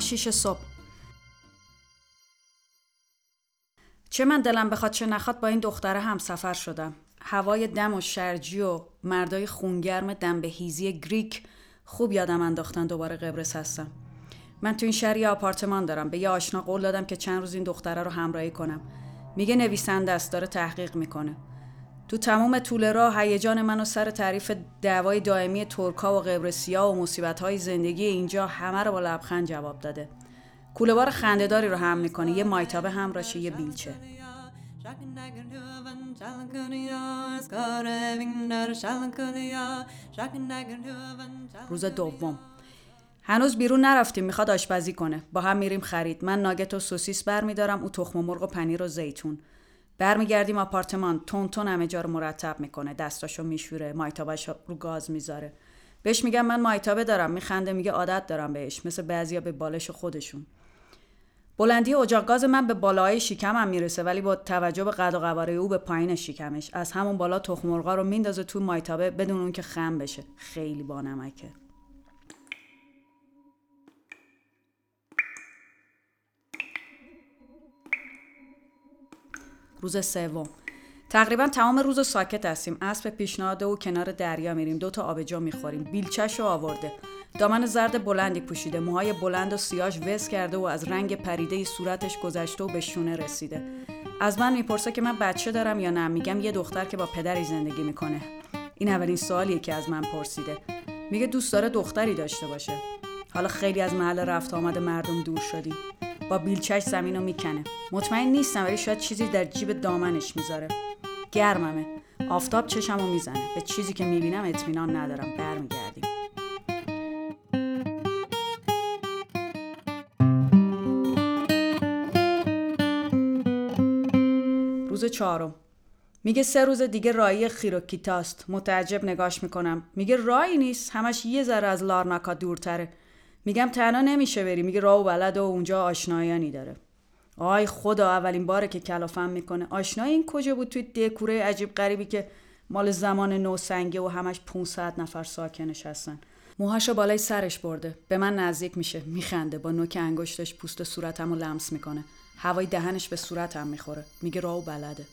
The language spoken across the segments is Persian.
شیش صبح. چه من دلم بخواد چه نخواد با این دختره هم سفر شدم. هوای دم و شرجی و مردای خونگرم دم به هیزی گریک خوب یادم انداختن دوباره قبرس هستم. من تو این شهر یه آپارتمان دارم. به یه آشنا قول دادم که چند روز این دختره رو همراهی کنم. میگه نویسنده است داره تحقیق می‌کنه. تو تمام طول راه هیجان منو سر تعریف دعوای دائمی ترکا و قبرسیا و های زندگی اینجا همه رو با لبخند جواب داده. کوله بار خندهداری رو هم می‌کنه یه مایتابه همراشه یه بیلچه. روز دوم. هنوز بیرون نرفتیم می‌خواد آشپزی کنه. با هم میریم خرید. من ناگت و سوسیس برمیدارم او تخم مرغ و پنیر و زیتون. برمیگردیم آپارتمان. تون تون همه جا رو مرتب می‌کنه. دستاشو میشوره مایتابش رو گاز می‌ذاره. بهش میگم من مایتابه دارم. میخنده میگه عادت دارم بهش. مثل بعضیا به بالش خودشون. بلندی اجاق گاز من به بالای شکمم می‌رسه ولی با توجه به قد و قواره او به پایین شکمش. از همون بالا تخم مرغا رو میندازه تو مایتابه بدون اون که خم بشه. خیلی بانمکه روز سوم. تقریبا تمام روز ساکت هستیم. اسب پیشنهاد و کنار دریا میریم. دو تا آبجو می‌خوریم. بیلچش رو آورده. دامن زرد بلندی پوشیده. موهای بلند و سیاش وز کرده و از رنگ پریده صورتش گذشته و به شونه رسیده. از من می‌پرسه که من بچه دارم یا نه. میگم یه دختر که با پدری زندگی می‌کنه. این اولین سوالیه که از من پرسیده. میگه دوست داره دختری داشته باشه. حالا خیلی از محل رفت آمد مردم دور شدیم. با بیلچش زمین رو می‌کنه. مطمئن نیستم ولی شاید چیزی در جیب دامنش می‌ذاره. گرممه آفتاب چشمو می‌زنه. به چیزی که می‌بینم اطمینان ندارم. برمیگردیم. روز چهارم. میگه سه روز دیگه رایی خیروکیتاست متعجب نگاش می‌کنم. میگه رایی نیست. همش یه ذره از لارناکا دورتره. میگم تنها نمیشه بری. میگه راه و بلد و اونجا آشنایانی داره. آی خدا اولین باره که کلافم می‌کنه. آشنای این کجا بود؟ توی دکوره عجیب غریبی که مال زمان نو سنگه و همش 500 نفر ساکنش هستن موهاشو بالای سرش برده. به من نزدیک میشه. میخنده. با نوک انگشتش پوست صورتم لمس می‌کنه. هوای دهنش به صورتم می‌خوره. میگه راه و بلده.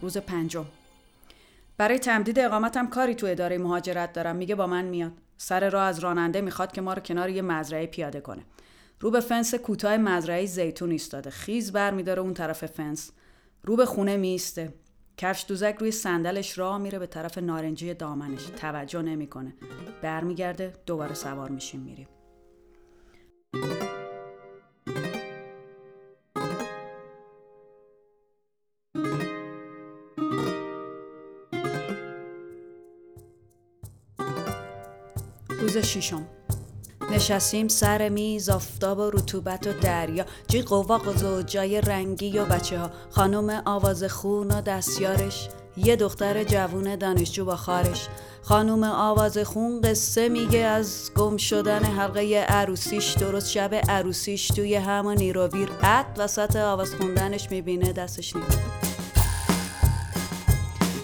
روز پنجم. برای تمدید اقامتم کاری تو اداره مهاجرت دارم. میگه با من میاد. سر راه از راننده می‌خواد که ما رو کنار یه مزرعه پیاده کنه. رو به فنس کوتاه مزرعه زیتون ایستاده. خیز بر میداره اون طرف فنس. رو به خونه میسته کفش دوزک روی صندلش راه میره به طرف نارنجی دامنش. توجه نمی‌کنه. برمیگرده دوباره سوار میشیم میریم. روز ششم. نشستیم سر میز آفتاب و رطوبت و دریا. جیغ و و زوجای رنگی و بچه ها خانم آواز خون و دستیارش. یه دختر جوون دانشجو با خارش. خانوم آواز خون قصه میگه از گم شدن حلقه عروسیش. درست شب عروسیش توی همون نیروویر اد وسط آواز خوندنش می‌بینه دستش نیست.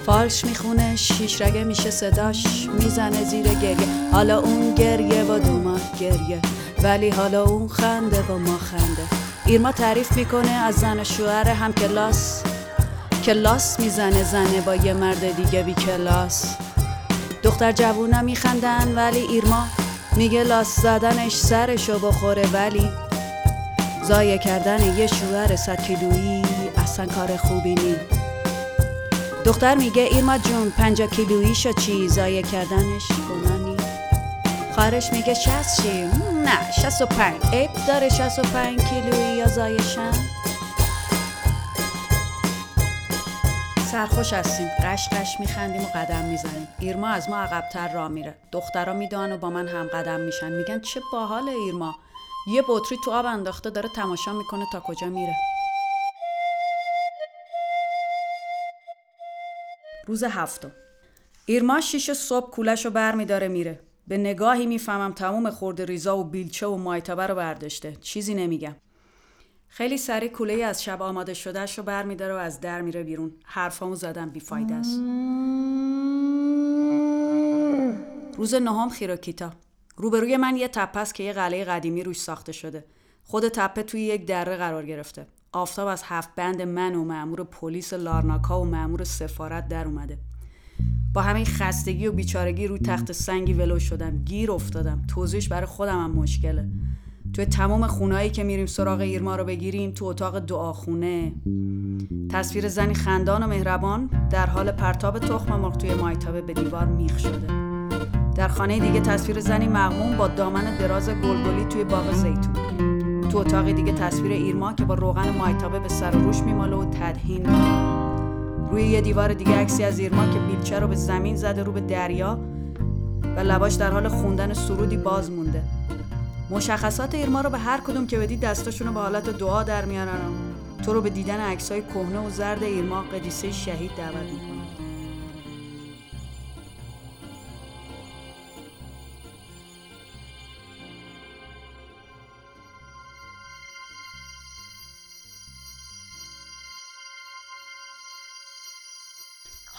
فالش می‌خونه شیش رگه میشه صداش می‌زنه زیر گریه. حالا اون گریه و دوما گریه ولی حالا اون خنده و ما خنده. ایرما تعریف می‌کنه از زن و شوهر هم کلاس. کلاس می‌زنه زنه با یه مرد دیگه بی کلاس. دختر جوونا میخندن ولی ایرما میگه لاس زدنش سرشو بخوره ولی زایه کردن یه شوهر صد کیلویی اصلا کار خوبی نی دختر میگه ایرما جون پنجا کیلوییشو چی؟ زایه کردنش گنانی خواهرش میگه شست چی؟ نه شست و پنج. عیب داره شست و پنج کیلویی یا زایشن سرخوش هستیم. قش قش میخندیم و قدم می‌زنیم. ایرما از ما عقبتر را میره. دخترها می‌دونن و با من هم قدم میشن. میگن چه باحال ایرما. یه بطری تو آب انداخته داره تماشا می‌کنه تا کجا میره. روز هفتم. ایرما شیش صبح کولش رو بر میداره میره. به نگاهی می‌فهمم تموم خورده ریزا و بیلچه و مایتبه رو برداشته. چیزی نمیگم. خیلی سریع کوله از شب آماده شدهش رو بر میداره و از در میره بیرون. حرفامو زدم بیفایده است. روز نهم خیروکیتا روبروی من یه تپه است که یه قلعه قدیمی روش ساخته شده. خود تپه توی یک دره قرار گرفته. آفتاب از هفت بند من و معمور پلیس لارناکا و معمور سفارت در اومده. با همین خستگی و بیچارگی روی تخت سنگی ولو شدم گیر افتادم. توضیحش برای خودم هم مشکله. توی تمام خونهایی که میریم سراغ ایرما رو بگیریم تو اتاق دعاخونه. تصویر زنی خندان و مهربان در حال پرتاب تخم مرغ توی مایتابه به دیوار میخ شده. در خانه دیگه تصویر زنی مغموم با دامن دراز گلگلی توی باغ زیتون. تو اتاق دیگه تصویر ایرما که با روغن مایتابه به سر روش میماله و تدهین روی یه دیوار دیگه عکسی از ایرما که بیلچه رو به زمین زده رو به دریا و لباش در حال خوندن سرودی باز مونده. مشخصات ایرما رو به هر کدوم که بدی دستاشون رو به حالت دعا در میارن. تو رو به دیدن عکسای کهنه و زرد ایرما قدیسه شهید دعوت می‌کنن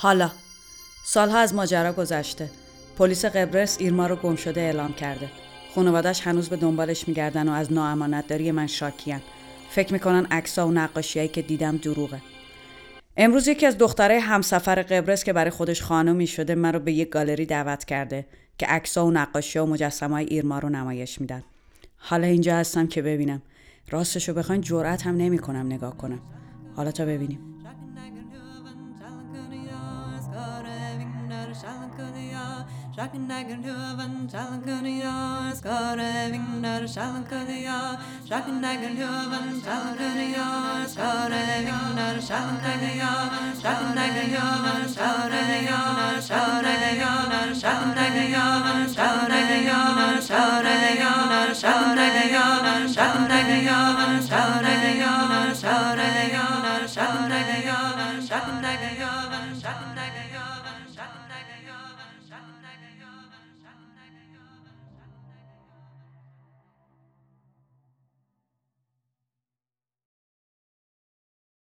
حالا سالها از ماجرا گذشته. پلیس قبرس ایرما رو گم شده اعلام کرده. خانوادش هنوز به دنبالش میگردن و از ناامانتداری من شاکیان. فکر می‌کنن عکسا و نقاشیایی که دیدم دروغه. امروز یکی از دخترای همسفر قبرس که برای خودش خانمی شده من رو به یک گالری دعوت کرده که عکسا و نقاشی و مجسمه های ایرما رو نمایش میدن. حالا اینجا هستم که ببینم. راستشو بخواین جرأت هم نمی‌کنم نگاه کنم. حالا تا ببینیم. Schreckendeckentürben, Schallenkönigjahr, es gerade wegen der Schallenkönigjahr. Schreckendeckentürben, Schallenkönigjahr, es gerade wegen der Schallenkönigjahr. Schreckendeckentürben, Schallenkönigjahr, Schallenkönigjahr, Schreckendeckentürben, Schallenkönigjahr, Schallenkönigjahr, Schallenkönigjahr, Schreckendeckentürben, Schallenkönigjahr, Schallenkönigjahr, Schreckendeckentürben, Schallenkönigjahr.